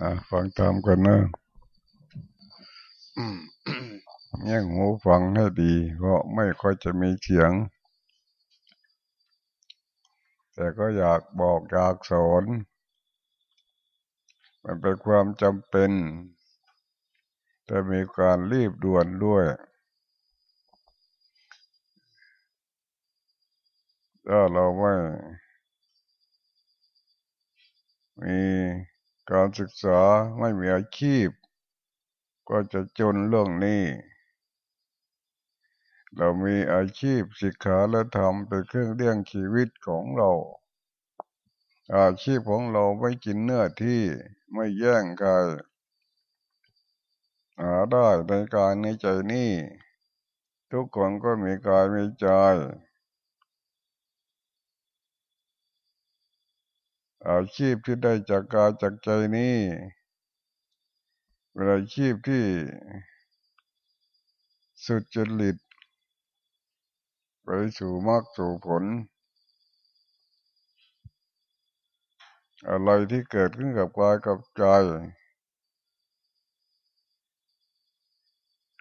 อ่าฟังตามกันนะเงี้ยหูฟังให้ดี เพราะไม่ค่อยจะมีเสียง แต่ก็อยากบอกอยากสอนมันเป็นความจำเป็น แต่มีการรีบด่วนด้วยถ้าเราไม่มี การศึกษาไม่มีอาชีพ ก็จะจนเรื่องนี้ เรามีอาชีพศิกขาและธรรมเป็นเครื่องเลี้ยงชีวิตของเรา อาชีพของเราไม่กินเนื้อที่ไม่แย่งใครหาได้ในกายในใจนี้ทุกคนก็มีกายมีใจ อาชีพที่ได้จากกายจากใจนี้เป็นอาชีพที่สุดจริตไปสู่มรรคสู่ผล อะไรที่เกิดขึ้นกับกายกับใจ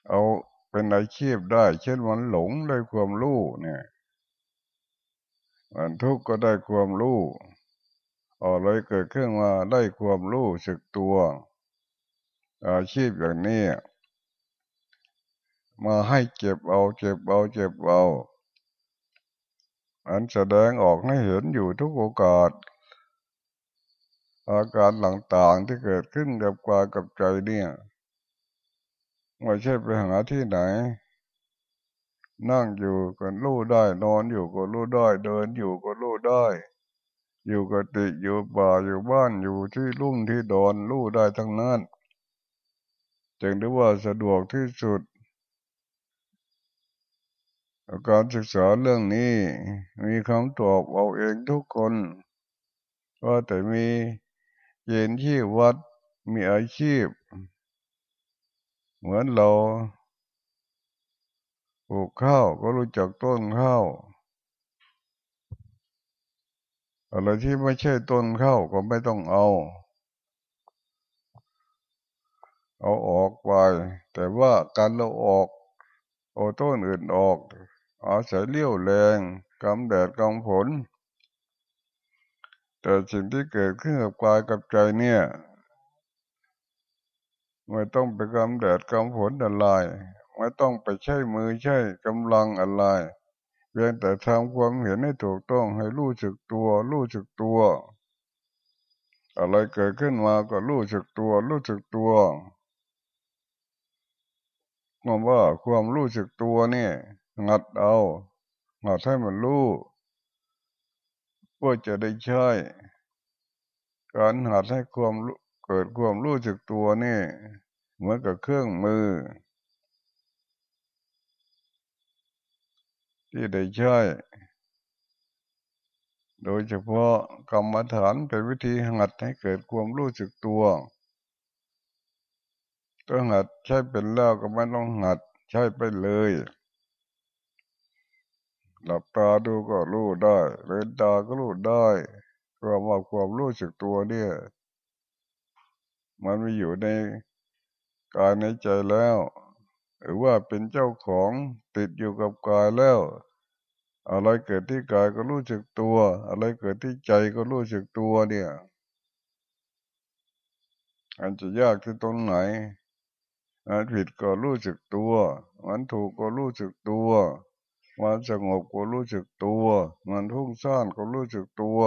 เอาเป็นอาชีพได้ เช่นมันหลงได้ความรู้เนี่ย มันทุกข์ก็ได้ความรู้ อะไรเกิดขึ้นมาได้ความรู้สึกตัว อาชีพอย่างนี้มาให้เจ็บเอา เจ็บเอา เจ็บเอาอันแสดงออกให้เห็นอยู่ทุกโอกาส อาการต่างๆที่เกิดขึ้นกับกายกับใจเนี่ยไม่ใช่ไปหาที่ไหน นั่งอยู่ก็รู้ได้ นอนอยู่ก็รู้ได้ เดินอยู่ก็รู้ได้ อยู่กติอยู่ป่าอยู่บ้านอยู่ที่ลุ่มที่ดอนรู้ได้ทั้งนั้นจึงได้ว่าสะดวกที่สุดการศึกษาเรื่องนี้มีคำตอบเอาเองทุกคนว่าแต่มีเย็นที่วัดมีอาชีพ เหมือนเราปลูกข้าวก็รู้จักต้นข้าว อะไรที่ไม่ใช่ต้นข้าก็ไม่ต้องเอา เอาออกไป แต่ว่าการเราออกเอาต้นอื่นออกอาศัยเลี้ยวแรงกำแดดกำฝนแต่สิ่งที่เกิดขึ้นกับกายกับใจเนี่ยไม่ต้องไปกำแดดกำฝนอะไรไม่ต้องไปใช้มือใช้กำลังอะไร เพียงแต่ทำความเห็นให้ถูกต้องให้รู้สึกตัว รู้สึกตัว อะไรเกิดขึ้นมาก็รู้สึกตัว รู้สึกตัวมองว่าความรู้สึกตัวนี่งัดเอางัดให้มันรู้เพื่อจะได้ใช้การหัดให้ความเกิดความรู้สึกตัวนี่เหมือนกับเครื่องมือ ที่ได้ใช้โดยเฉพาะกรรมฐานเป็นวิธีหัดให้เกิดความรู้สึกตัวก็หัดใช้เป็นแล้วก็ไม่ต้องหัดใช้ไปเลย หลับตาดูก็รู้ได้เล่นตาก็รู้ได้ความว่าความรู้สึกตัวเนี่ย มันมีอยู่ในกายในใจแล้ว หรือว่าเป็นเจ้าของติดอยู่กับกายแล้ว อะไรเกิดที่กายก็รู้สึกตัว อะไรเกิดที่ใจก็รู้สึกตัวเนี่ยอันจะยากที่ตรงไหนมันผิดก็รู้สึกตัว มันถูกก็รู้สึกตัว มันสงบก็รู้สึกตัว มันทุ่งซ่านก็รู้สึกตัว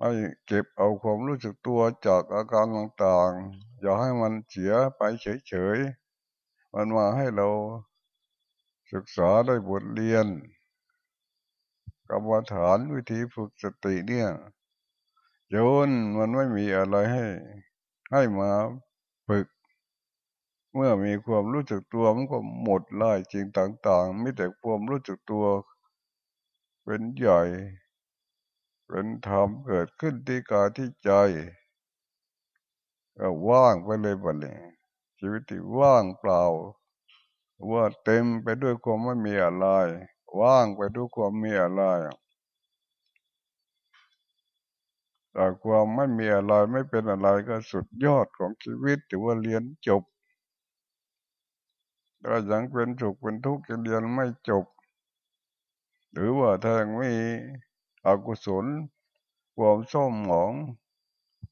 ให้เก็บเอาความรู้สึกตัวจากอาการต่างๆ อย่าให้มันเสียไปเฉยๆ มันมาให้เราศึกษาได้บทเรียนกรรมฐานวิธีฝึกสติเนี่ยโยนมันไม่มีอะไรให้ ให้มาฝึก เมื่อมีความรู้จักตัวมันก็หมดไล่จริงต่างๆไม่แต่ความรู้จักตัว เป็นใหญ่ เป็นธรรมเกิดขึ้นที่กายที่ใจก็ว่างไปเลยบัดนี้ ชีวิตที่ว่างเปล่า ว่าเต็มไปด้วยความไม่มีอะไร ว่างไปด้วยความมีอะไรแต่ความไม่มีอะไรไม่เป็นอะไรก็สุดยอดของชีวิตถือว่าเรียนจบถ้ายังเป็นสุขเป็นทุกข์จะเรียนไม่จบ หรือว่าถ้ายังมีอกุศลความส้มหมอง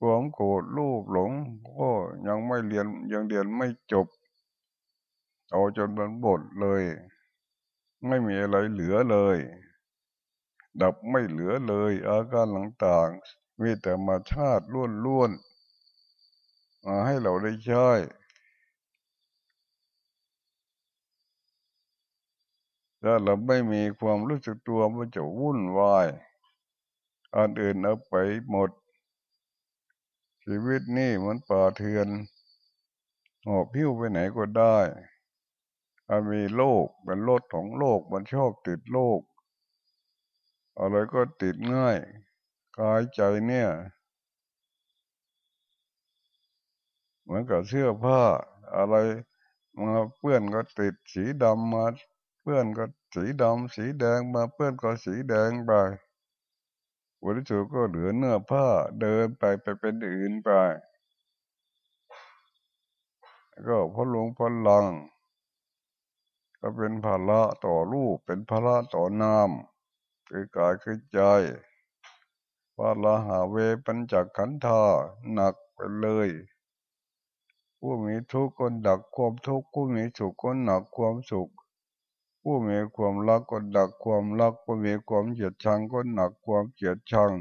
ความโกรธลูกหลงก็ยังไม่เรียนยังเรียนไม่จบ เอาจนมันหมดเลย ไม่มีอะไรเหลือเลย ดับไม่เหลือเลย อาการต่างๆมีแต่มาชาติล้วนๆมาให้เราได้ใช้ถ้าเราไม่มีความรู้สึกตัวมันจะวุ่นวายอันอื่นเอาไปหมด ชีวิตนี่เหมันป่าเถื่อนหอบพิ้วไปไหนก็ได้มันมีโลกเป็นรถของโลกมันชอบติดโลก อะไรก็ติดง่ายกายใจเนี่ย เหมือนกับเสื้อผ้า อะไรมาเปื้อนก็ติดสีดำมาเพื่อนก็สีดำสีแดงมาเพื่อนก็สีแดงไป วันที่สุดก็เหลือเนื้อผ้าเดินไปไปเป็นอื่นไป ก็พอลงพอลัง ก็เป็นภาระต่อรูปเป็นภาระต่อนามคือกายคือใจว่าลาหาเวปัญจขันธาหนักไปเลยผู้มีทุกข์ก็ดักความทุกข์ผู้มีสุขก็หนักความสุข ผู้มีความรักก็หนักความรักผู้มีความเกลียดชังก็หนักความเกลียดชัง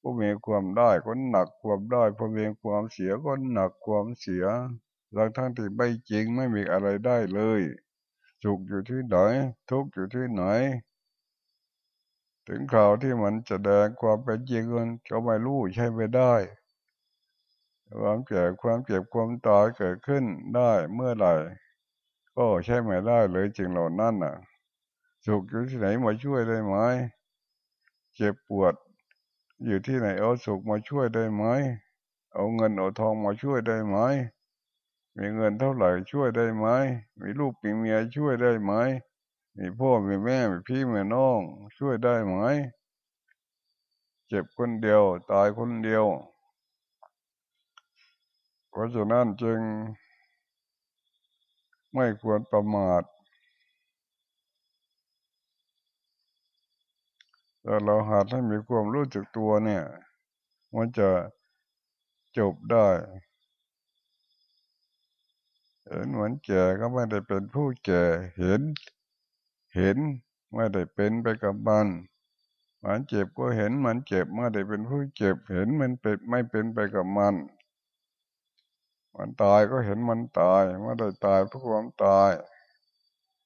ผู้มีความได้ก็หนักความได้ผู้มีความเสียก็หนักความเสียทั้งทั้งที่ไม่จริงไม่มีอะไรได้เลยสุขอยู่ที่ไหนทุกข์อยู่ที่ไหน ถึงข่าวที่มันจะแดงความเป็นจริงก็ไม่รู้ใช่ไม่ได้ความแก่ความเจ็บความตายเกิดขึ้นได้เมื่อไหร่ ก็ใช่ไม่ได้เลยจริงเหล่านั้นน่ะ สุขอยู่ที่ไหนมาช่วยได้ไหมเจ็บปวด อยู่ที่ไหนเอาสุขมาช่วยได้ไหมเอาเงินเอาทองมาช่วยได้ไหมมีเงินเท่าไหร่ช่วยได้ไหมมีลูกมีเมียช่วยได้ไหมมีพ่อมีแม่มีพี่มีน้อง ช่วยได้ไหมเจ็บคนเดียว ตายคนเดียวเพราะฉะนั้นจึง ไม่ควรประมาทแต่เราหาให้มีความรู้จักตัวเนี่ย มันจะจบได้เห็นเหมือนแก่ก็ไม่ได้เป็นผู้แก่เห็น เห็นไม่ได้เป็นไปกับมันมันเจ็บก็เห็นมันเจ็บไม่ได้เป็นผู้เจ็บเห็นมันเป็นไม่เป็นไปกับมัน มันตายก็เห็นมันตายไม่ได้ตายเพราะความตาย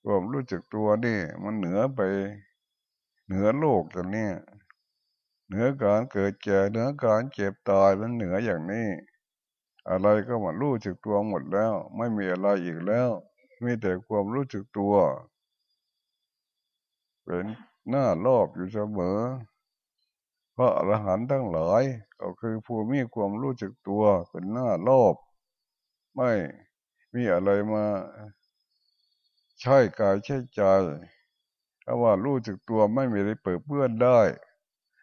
ความรู้จักตัวนี่ มันเหนือไป เหนือโลกอย่างนี้เหนือการเกิดแก่เหนือการเจ็บตายมันเหนืออย่างนี้ อะไรก็มารู้จักตัวหมดแล้ว ไม่มีอะไรอีกแล้วมีแต่ความรู้จักตัวเป็นหน้ารอบอยู่เสมอพระอรหันต์ทั้งหลาย ก็คือผู้มีความรู้จักตัวเป็นหน้ารอบ ไม่มีอะไรมาใช่กายใช่ใจเพราะว่ารู้จักตัวไม่มีอะไรเปิดเปื้อนได้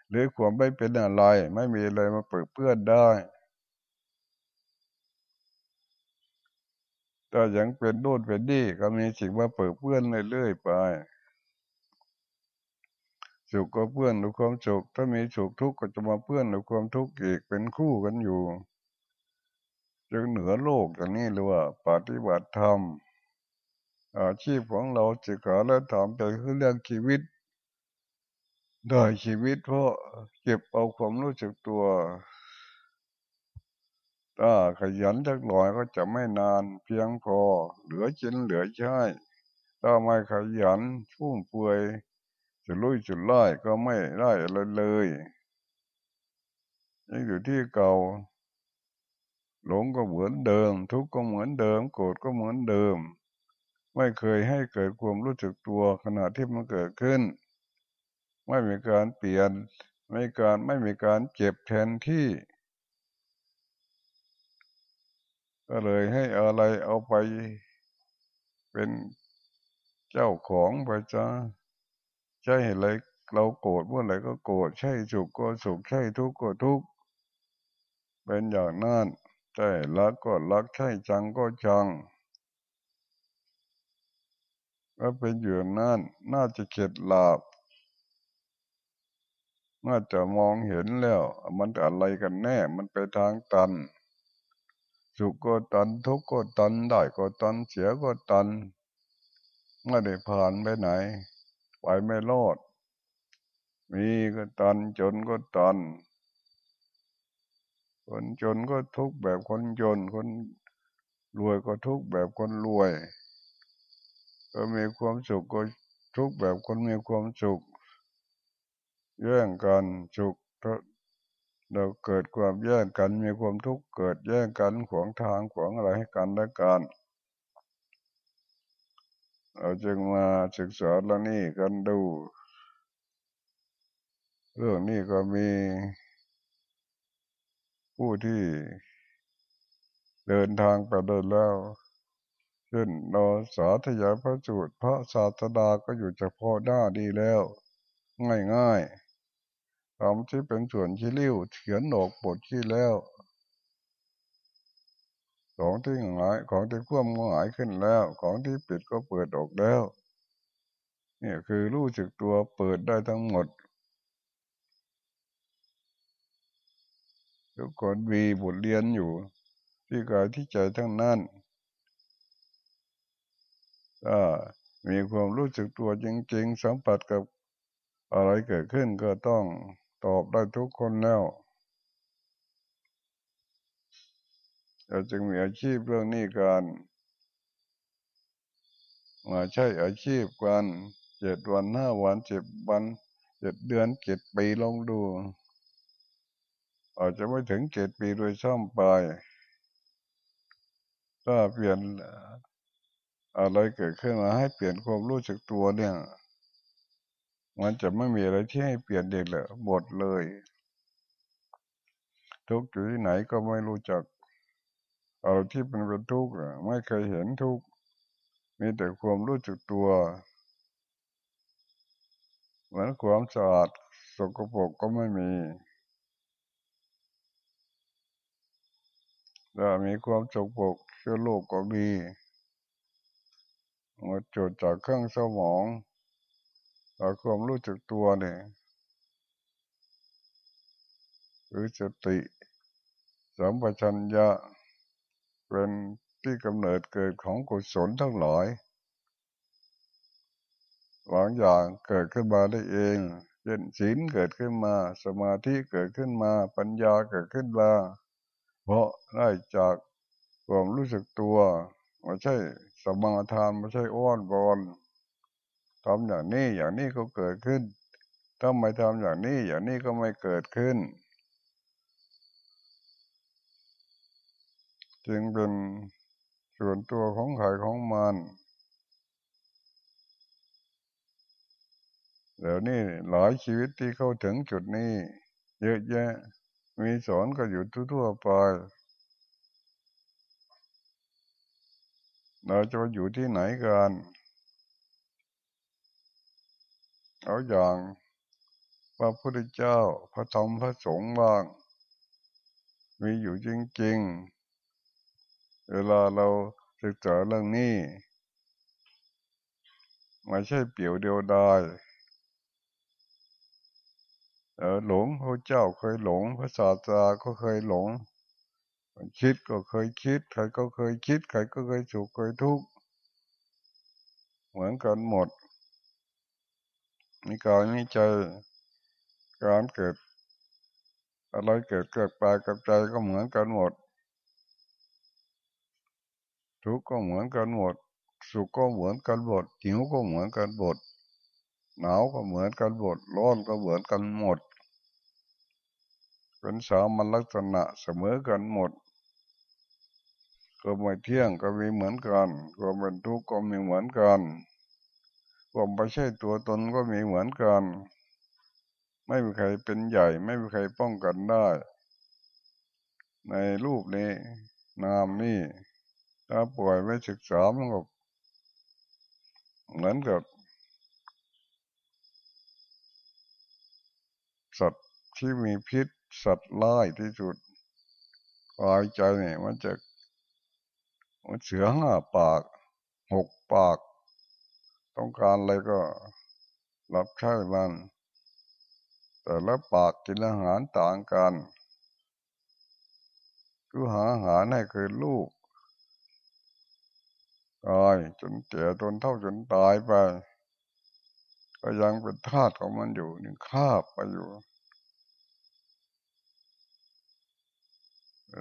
หรือความไม่เป็นอะไร ไม่มีอะไรมาเปิดเปื้อนได้แต่ยังเป็นโน่นเป็นนี่ก็มีสิ่งมาเปิดเปื้อนเรื่อยๆไปสุขก็เพื่อนหรือความสุขถ้ามีสุขทุกข์ก็จะมาเพื่อนหรือความทุกข์อีกเป็นคู่กันอยู่ จึงเหนือโลกอย่างนี้หรือว่าปฏิบัติธรรมอาชีพของเราจิกาและถามใจคือเรื่องชีวิต ได้ชีวิตเพราะเก็บเอาความรู้สึกตัวถ้าขยันจักหน่อยก็จะไม่นานเพียงพอ เหลือจินเหลือใช้ถ้าไม่ขยันชุ่มเปื่อยจะลุยจุดไล่ก็ไม่ได้อะไรเลยยังอยู่ที่เก่า หลงก็เหมือนเดิม ทุกข์ก็เหมือนเดิม โกรธก็เหมือนเดิม ไม่เคยให้เกิดความรู้จักตัวขณะที่มันเกิดขึ้น ไม่มีการเปลี่ยนไม่การไม่มีการเจ็บแทนที่ ก็เลยให้อะไรเอาไป เป็นเจ้าของไปจ้าใช่อะไรเราโกรธเมื่อไหร่ก็โกรธใช่สุขก็สุขใช่ทุกข์ก็ทุกข์เป็นอย่างนั้น ใช่รักก็รักใช่จังก็จังก็เป็นอยู่นั่นน่าจะเข็ดหลาบน่าจะมองเห็นแล้ว มันอะไรกันแน่ มันไปทางตัน สุขก็ตันทุกข์ก็ตันได้ก็ตันเสียก็ตันไม่ได้ผ่านไปไหน ไปไม่รอด มีก็ตันจนก็ตัน คนจนก็ทุกแบบคนจน คนรวยก็ทุกแบบคนรวย ก็มีความสุขก็ทุกแบบคนมีความสุขแย่งกันสุขเราเกิดความแย่งกันมีความทุกข์เกิดแย่งกันขวางทางขวางอะไรให้กันและกันเราจึงมาศึกษาเรื่องนี้กันดู เรื่องนี้ก็มี ผู้ที่เดินทางไปเดินแล้วเช่นนอสาธยาพระสูตรพระศาสดาก็อยู่เฉพาะหน้าดีแล้ว ง่ายๆคำที่เป็นส่วนที่ริ้วเขียนออกบทที่แล้วของที่หงายของที่ควมหงายขึ้นแล้ว ของที่ปิดก็เปิดออกแล้วนี่คือรู้สึกตัวเปิดได้ทั้งหมด ทุกคนมีบทเรียนอยู่ ที่กายที่ใจทั้งนั้นถ้ามีความรู้สึกตัวจริงๆ สัมผัสกับอะไรเกิดขึ้นก็ต้องตอบได้ทุกคนแล้วเราจึงมีอาชีพเรื่องนี้กันมาใช่อาชีพกันเจ็ดวันห้าวันเจ็ดวันเจ็ดเดือนเจ็ดปีลองดู อาจจะไม่ถึงเจ็ดปีโดยซ่อมไป ถ้าเปลี่ยนอะไรเกิดขึ้นมาให้เปลี่ยนความรู้สึกตัวเนี่ย มันจะไม่มีอะไรที่ให้เปลี่ยนเด็กเลยหมดเลย ทุกอยู่ที่ไหนก็ไม่รู้จักอะไรที่เป็นเป็นทุกข์ไม่เคยเห็นทุกข์มีแต่ความรู้สึกตัวเหมือนความสะอาดสกปรกก็ไม่มี ถ้ามีความสกปรกเชื้อโรคก็มีมาจดจากเครื่องสมองจากความรู้จักตัวเนี่ยหรือสติสัมปชัญญะเป็นที่กำเนิดเกิดของกุศลทั้งหลายบางอย่างเกิดขึ้นมาได้เองเช่นศีลเกิดขึ้นมา สมาธิเกิดขึ้นมา ปัญญาเกิดขึ้นมา ราะได้จากความรู้สึกตัวไม่ใช่สมาทานไม่ใช่อ้อนบอนทำอย่างนี้อย่างนี้ก็เกิดขึ้น ถ้าไม่ทำอย่างนี้อย่างนี้ก็ไม่เกิดขึ้น จึงเป็นส่วนตัวของใครของมันเดี๋ยวนี้หลายชีวิตที่เข้าถึงจุดนี้ เยอะแยะ มีสอนก็อยู่ทั่วไปเราจะอยู่ที่ไหนกันเอาอย่างพระพุทธเจ้าพระธรรมพระสงฆ์บ้าง มีอยู่จริงๆ เวลาเราศึกษาเรื่องนี้ไม่ใช่เปี่ยวเดียวดาย เออหลงพระเจ้าเคยหลง พระศาสดาก็เคยหลงคิดก็เคยคิด ใครก็เคยคิด ใครก็เคยสุขเคยทุกข์เหมือนกันหมดมีกายมีใจการเกิด อะไรเกิดเกิดไปกับใจก็เหมือนกันหมด ทุกข์ก็เหมือนกันหมด สุขก็เหมือนกันหมดหิวก็เหมือนกันหมดหนาวก็เหมือนกันหมดร้อนก็เหมือนกันหมด เป็นสามัญลักษณะเสมอกันหมดก็ไม่เที่ยงก็มีเหมือนกันความเป็นทุกข์ก็มีเหมือนกันความไม่ใช่ตัวตนก็มีเหมือนกัน ไม่มีใครเป็นใหญ่ ไม่มีใครป้องกันได้ ในรูปนี้ นามนี่ ถ้าป่วยไม่ศึกษามันก็เหมือนกับ สัตว์ที่มีพิษ สัตว์ร้ายที่สุดกายใจเนี่ยมันจะมันเสือห้าปากหกปาก ต้องการอะไรก็รับใช้มัน แต่ละปากกินอาหารต่างกันคือหาอาหารให้คือลูกตายจนแก่จนเท่าจนตายไป ก็ยังเป็นธาตุของมันอยู่หนึ่งคาบไปอยู่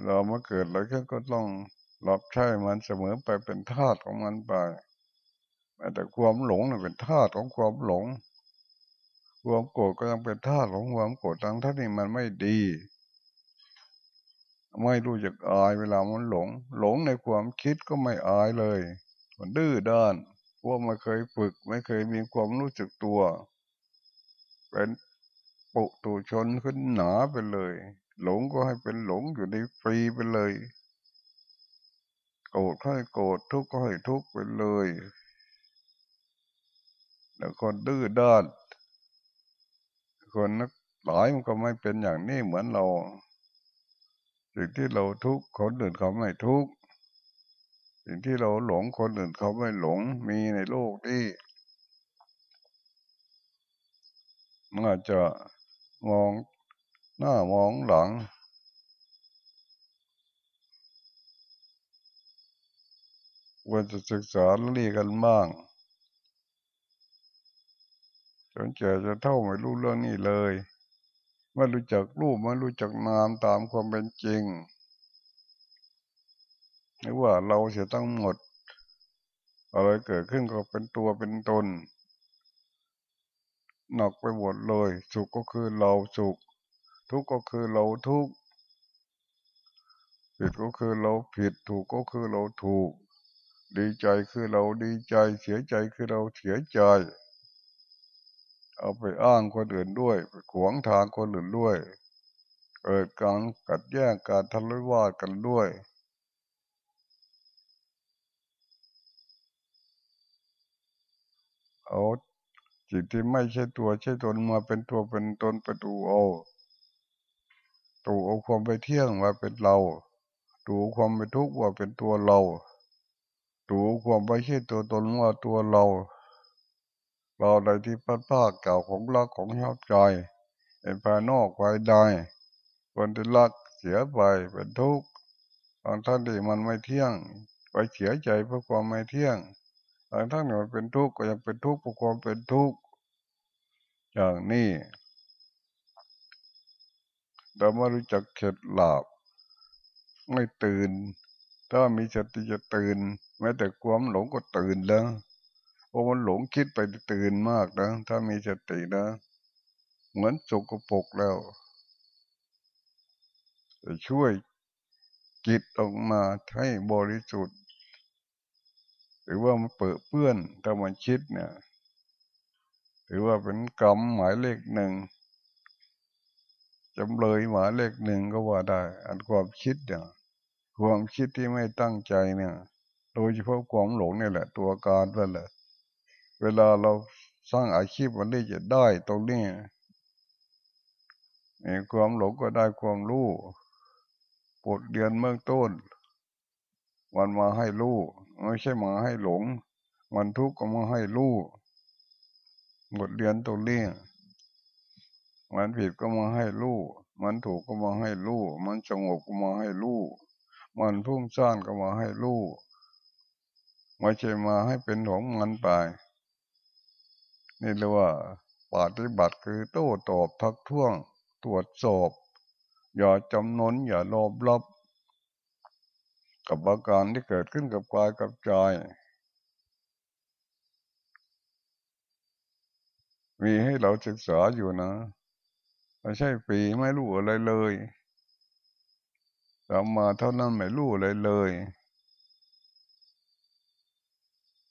เรามาเกิดแล้วก็ต้องรับใช้มันเสมอไปเป็นธาตุของมันไปแต่ความหลงเป็นธาตุของความหลง ความโกรธก็ยังเป็นธาตุของความโกรธทั้งท่านี้มันไม่ดี ไม่รู้จักอายเวลามันหลง หลงในความคิดก็ไม่อายเลย มันดื้อด้านพวกไม่เคยฝึก ไม่เคยมีความรู้สึกตัว เป็นปุตุชนขึ้นหนาไปเลย หลงก็ให้เป็นหลงอยู่ในฟรีไปเลย โกรธก็ให้โกรธทุกข์ก็ให้ทุกข์ไปเลย แล้วคนดื้อด้านคนนักหลายมันก็ไม่เป็นอย่างนี้เหมือนเราสิ่งที่เราทุกข์คนอื่นเขาไม่ทุกข์สิ่งที่เราหลงคนอื่นเขาไม่หลงมีในโลกที่มันอาจจะมอง หน้ามองหลัง ควรจะศึกษาเรียกันบ้างจนแก่จะเท่าไม่รู้เรื่องนี้เลยไม่รู้จักรูปไม่รู้จักนามตามความเป็นจริงหรือว่าเราเสียตั้งหมด อะไรเกิดขึ้นก็เป็นตัวเป็นตนหนักไปหมดเลย สุขก็คือเราสุข ทุกข์ก็คือเราทุกข์ผิดก็คือเราผิดถูกก็คือเราถูก ดีใจคือเราดีใจ เสียใจคือเราเสียใจ เอาไปอ้างคนอื่นด้วยไปขวางทางคนอื่นด้วยเกิดการกัดแย่งการทะเลาะวาดกันด้วยเอาจิตที่ไม่ใช่ตัวใช่ตนมาเป็นตัวเป็นตนประตูเอา ตูเอาความไปเที่ยงมาเป็นเราตูความไปทุกข์ว่าเป็นตัวเราตูความไปใช่ตัวตนว่าตัวเรา เราใดที่พัดภาคเก่าของรักของชอบใจเป็นภายนอกภายในคนที่รักเสียไปเป็นทุกข์ตอนท่านที่มันไม่เที่ยง ไปเสียใจเพราะความไม่เที่ยงตอนท่านมันเป็นทุกข์ก็ยังเป็นทุกข์เพราะความเป็นทุกข์อย่างนี้ เราไม่รู้จักเข็ดหลาบ ไม่ตื่น ถ้ามีสติจะตื่น แม้แต่ความหลงก็ตื่นแล้วพราะมันหลงคิดไปตื่นมากนะ ถ้ามีสตินะ เหมือนสกปรกแล้วจะช่วยจิตออกมาให้บริสุทธิ์ หรือว่ามันเปิดเปื้อนถ้ามันคิดเนี่ย หรือว่าเป็นกรรมหมายเลขหนึ่ง จำเลยหมาเลขหนึ่งก็ว่าได้ อันความคิดเนี่ยความคิดที่ไม่ตั้งใจเนี่ย โดยเฉพาะความหลงนี่แหละ ตัวการนั่นแหละ เวลาเราสร้างอาชีพวันนี้จะได้ตรงนี้ความหลงก็ได้ความรู้บทเรียนเมื่อต้นมันมาให้รู้ไม่ใช่มาให้หลงมันทุกข์ก็มาให้รู้บทเรียนตรงนี้ มันผิดก็มาให้รู้มันถูกก็มาให้รู้มันสงบก็มาให้รู้มันพุ่งซ่านก็มาให้รู้ไม่ใช่มาให้เป็นของมันไป นี่เรียกว่าปฏิบัติคือโต้ตอบทักท้วง ตรวจสอบ อย่าจำนนอย่าโลภลับ กับอาการที่เกิดขึ้นกับกายกับใจ มีให้เราศึกษาอยู่นะ ไม่ใช่ปีไม่รู้อะไรเลยทำมาเท่านั้นไม่รู้อะไรเลย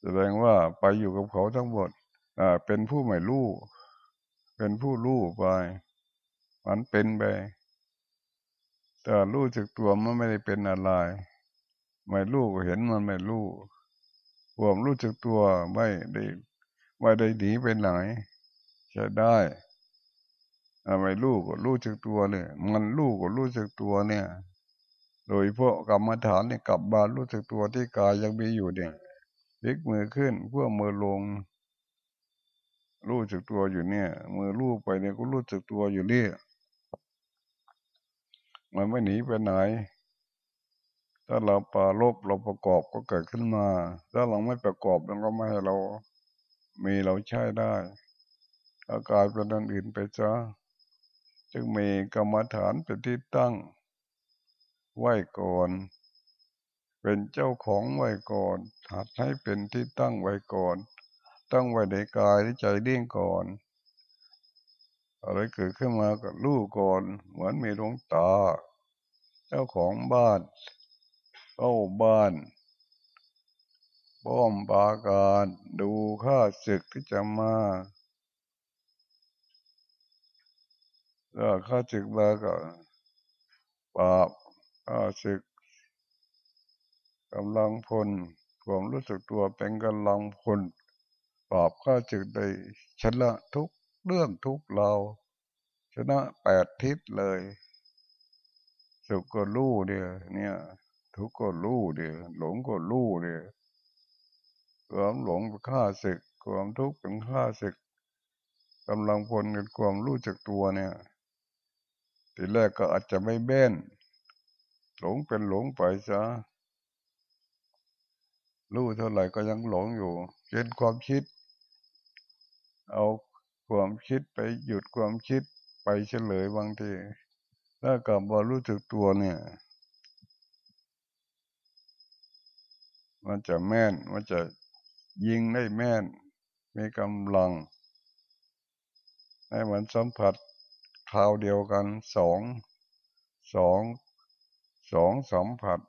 แสดงว่าไปอยู่กับเขาทั้งหมดอ่าเป็นผู้ไม่รู้ เป็นผู้รู้ไป มันเป็นไป แต่รู้จึกตัวมันไม่ได้เป็นอะไร ไม่รู้ก็เห็นมันไม่รู้ความรู้จึกตัวไม่ได้ ไม่ได้หนีไปไหนจะได้ ไม่รู้ก็รู้จึกตัวเลยมันรู้ก็รู้จึกตัวเนี่ย โดยพวกกรรมฐานเนี่ยกลับมารู้สึกตัวที่กายยังมีอยู่เนี่ยพลิกมือขึ้นเพื่อมือลง รู้สึกตัวอยู่เนี่ย มือลูบไปเนี่ยก็รู้สึกตัวอยู่เนี่ยมันไม่หนีไปไหน ถ้าเราปาลบเราประกอบก็เกิดขึ้นมา ถ้าเราไม่ประกอบมันก็ไม่ให้เรา มีเราใช้ได้อากาศเป็นอันอื่นไปซะ จึงมีกรรมฐานเป็นที่ตั้ง ไหวก่อน เป็นเจ้าของไหวก่อนหัดให้เป็นที่ตั้งไว้ก่อน ตั้งไว้ในกายในใจเดี่ยงก่อน อะไรเกิดขึ้นมากับลูกก่อน เหมือนมีดวงตา เจ้าของบ้านเข้าบ้านป้อมปาการดูข้าศึกที่จะมา ถ้าข้าศึกมาก็ปราบข้าศึกกำลังพลความรู้สึกตัวเป็นกำลังพลปราบข้าศึกได้ชนะทุกเรื่องทุกเรา ชนะแปดทิศเลย สุขก็รู้เดียเนี่ย ทุกข์ก็รู้เดียหลงก็รู้เดียความหลงเป็นข้าศึกความทุกข์เป็นข้าศึกกำลังพลกับความรู้จักตัวเนี่ย ทีแรกก็อาจจะไม่เบ้น หลงเป็นหลงไปซะรู้เท่าไหร่ก็ยังหลงอยู่เช่นความคิด เอาความคิดไปหยุดความคิดไปเฉลยบางทีถ้ากลับมารู้สึกตัวเนี่ย มันจะแม่น มันจะยิงได้แม่น มีกำลัง ให้มันสัมผัส คราวเดียวกันสองสองสองสัมผัส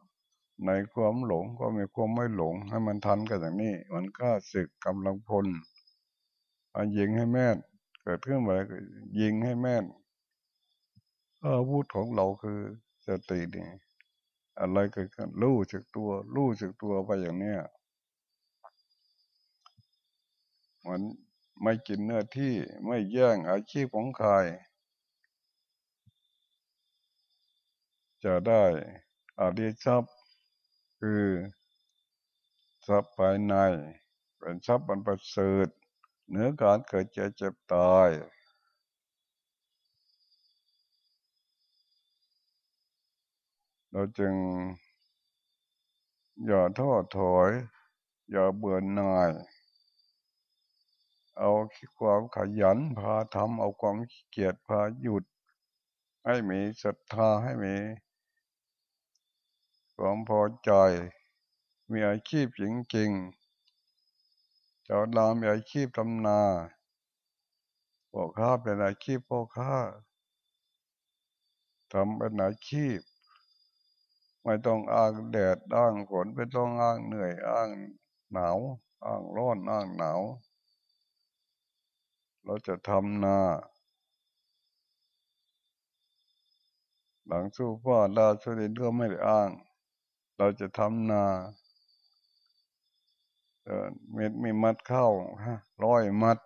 ในความหลงก็มีความไม่หลง ให้มันทันกันอย่างนี้ มันก็ศึกกำลังพลอันยิงให้แม่นเกิดขึ้นมายิงให้แม่นอาวุธของเราคือสตินี่อะไรเกิดขึ้นรู้จักตัว รู้จักตัวไปอย่างเนี้ยมันไม่กินเนื้อที่ไม่แย่งอาชีพของใคร จะได้อดีทรัพย์คือทรัพย์ภายใน เป็นทรัพย์บรรพเสริฐเนื้อการเกิดเจ็บเจ็บตายเราจึง อย่าท้อถอย อย่าเบื่อหน่าย เอาความขยันพาทำเอาความเกียจพาหยุด ให้มีศรัทธาให้มี ความพอใจ มีอาชีพจริงๆเจ้าดาวมีอาชีพทำนาพ่อค้าเป็นอาชีพพ่อค้าทำเป็นอาชีพ ไม่ต้องอ้างแดดอ้างฝนไม่ต้องอ้างเหนื่อยอ้างหนาวอ้างร้อนอ้างหนาว เราจะทำนาหลังสู้พ่อดาสุรินก็ไม่ได้อ้าง เราจะทำนาเม็ดมีมัดเข้าร้อยมัด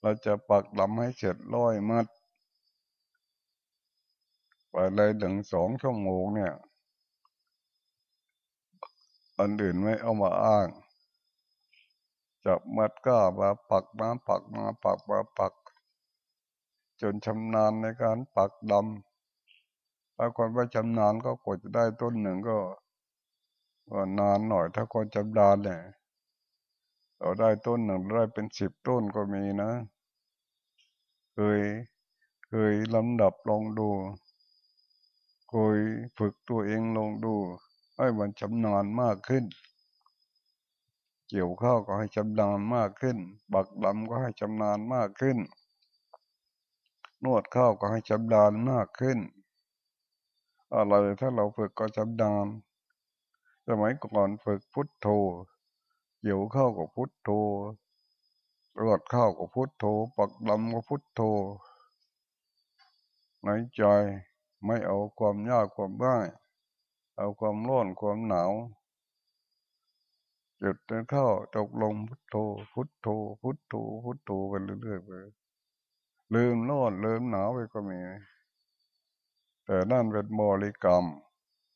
เราจะปักลำให้เสร็จร้อยมัด ไปเลยถึงสองชั่วโมงเนี่ย อันอื่นไม่เอามาอ้าง จับมัดก้ามาปักมาปักมาปักมาปัก จนชำนาญในการปักดำ ถ้าคนไม่ชำนาญก็กดจะได้ต้นหนึ่งก็ก็นานหน่อย ถ้าคนจำดานเนี่ยเราได้ต้นหนึ่งได้เป็นสิบต้นก็มีนะ เคยเคยลำดับลองดูเคยฝึกตัวเองลองดูให้มันชำนาญมากขึ้น เกี่ยวข้าวก็ให้ชำนาญมากขึ้น บักดำก็ให้ชำนาญมากขึ้น นวดข้าวก็ให้ชำนาญมากขึ้น อะไรถ้าเราฝึกก็จำดานสมัยก่อนฝึกพุทโธเกี่ยวข้าวกับพุทโธรอดข้าวกับพุทโธปักดำกับพุทโธในใจไม่เอาความยากความง่าย เอาความร้อนความหนาวจุดเข้าตกลงพุทโธพุทโธพุทโธพุทโธไปเรื่อยๆไปลืมร้อนลืมหนาวไปก็มี แต่นั่นเป็นบริกรรม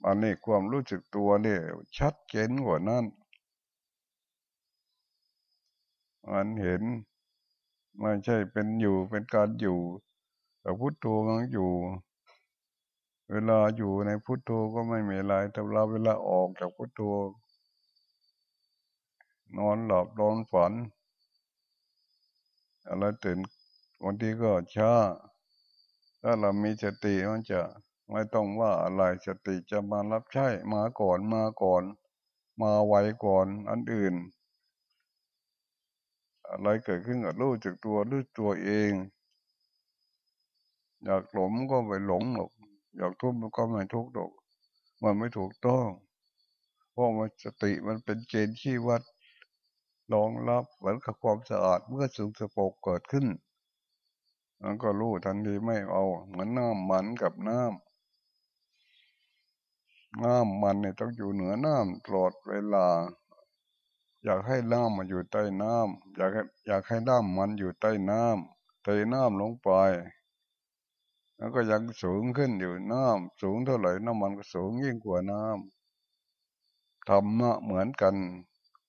อันนี้ความรู้สึกตัวนี่ชัดเจนกว่านั้นมันเห็นไม่ใช่เป็นอยู่เป็นการอยู่ แต่พุทโธมันอยู่ เวลาอยู่ในพุทโธก็ไม่มีอะไรแต่เราเวลาออกจากพุทโธนอนหลับนอนฝันอะไรตื่นวันที่ก็ช้า ถ้าเรามีสติมันจะไม่ต้องว่าอะไรสติจะมารับใช้มาก่อนมาก่อน มาไวก่อนอันอื่น อะไรเกิดขึ้นกับรู้จักตัวรู้ตัวเอง อยากหลงก็ไปหลงหรอกอยากทุกข์ก็ไม่ทุกข์หรอกมันไม่ถูกต้องเพราะมันสติมันเป็นเกณฑ์ที่วัดรองรับเหมือนกับความสะอาดเมื่อสุงสปกเกิดขึ้น มันก็รู้ทันทีไม่เอาเหมือนน้ำมันกับน้ำน้ำมันเนี่ยต้องอยู่เหนือน้ำตลอดเวลา อยากให้น้ำมันอยู่ใต้น้ำอยากให้อยากให้น้ำมันอยู่ใต้น้ำเทน้ำลงไป แล้วก็ยังสูงขึ้นอยู่น้ำสูงเท่าไหร่น้ำมันก็สูงยิ่งกว่าน้ำธรรมะเหมือนกัน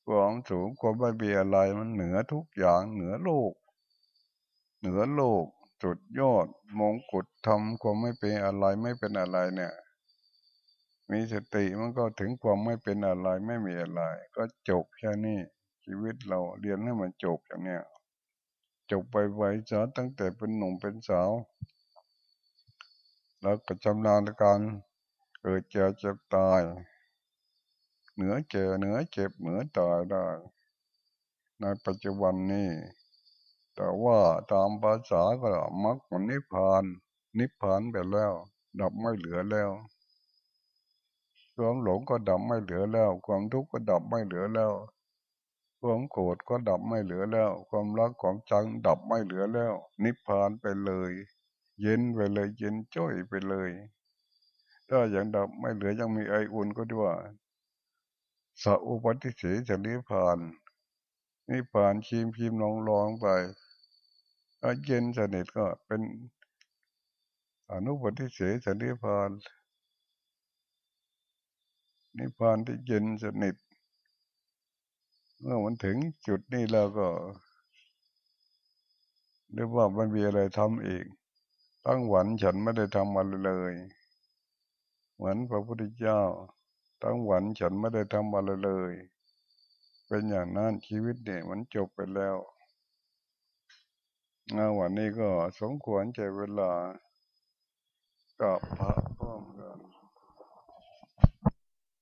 ความสูงความไม่มีอะไรมันเหนือทุกอย่างเหนือโลก เหนือโลก จุดยอดมงกุฎทำความไม่เป็นอะไรไม่เป็นอะไรเนี่ย มีสติมันก็ถึงความไม่เป็นอะไรไม่มีอะไร ก็จบแค่นี้ชีวิตเราเรียนให้มันจบอย่างเนี้ยจบไปไวๆจะตั้งแต่เป็นหนุ่มเป็นสาว แล้วก็ชำนาญการเกิดเจ็บเจ็บตาย เหนือเจอเหนือเจ็บเหนือตายได้ ในปัจจุบันนี้ แต่ว่าตามภาษาก็มรรคผลนิพพาน นิพพานไปแล้ว ดับไม่เหลือแล้วความหลงก็ดับไม่เหลือแล้ว ความทุกข์ก็ดับไม่เหลือแล้ว ความโกรธก็ดับไม่เหลือแล้ว ความรักความจังดับไม่เหลือแล้ว นิพพานไปเลย เย็นไปเลย เย็นจ้อยไปเลย ถ้าอย่างดับไม่เหลือยังมีไออุ่นก็ด้วยสัพปฏิเสสนิพพาน นิพพานชิมชิมลองลองไปถ้าเย็นสนิทก็เป็นอนุปฏิเสสนิพานนิพพานที่เย็นสนิท เมื่อมันถึงจุดนี้แล้วก็เรียกว่ามันมีอะไรทำอีก ตั้งหวันฉันไม่ได้ทำอะไรเลย เหมือนพระพุทธเจ้า ตั้งหวันฉันไม่ได้ทำอะไรเลย เป็นอย่างนั้นชีวิตเนี่ยมันจบไปแล้ววันนี้ก็สมควรใจเวลากับพระ